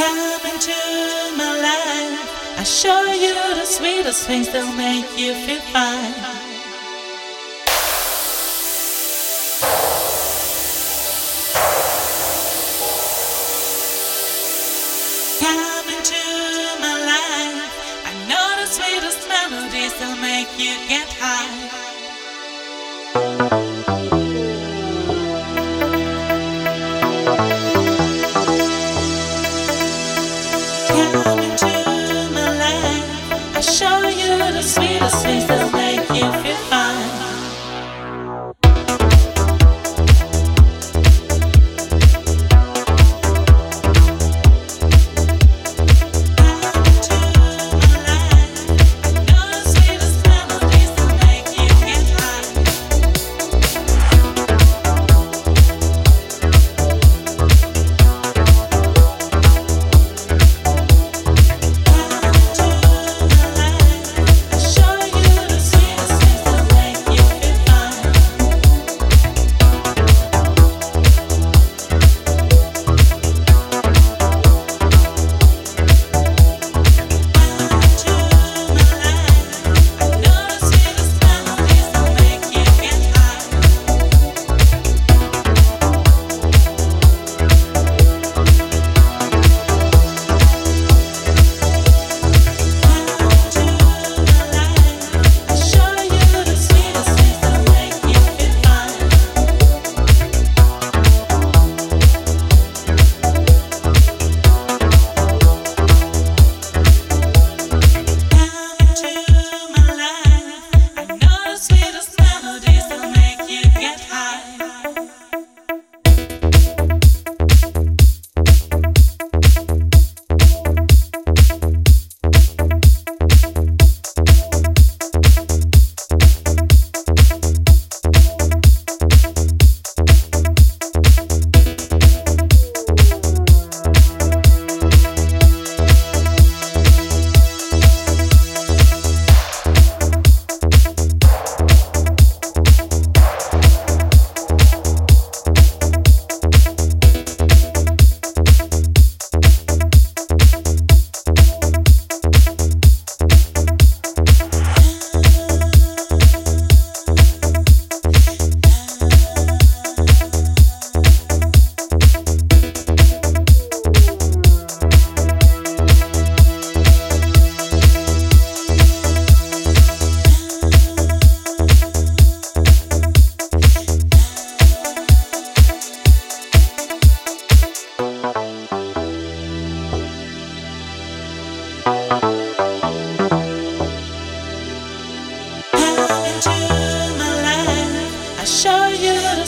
come into my life. I show you the sweetest things that'll make you feel fine. Come into my life. I know the sweetest melodies that'll make you get high. you the sweetest things that make you feel.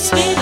sweet.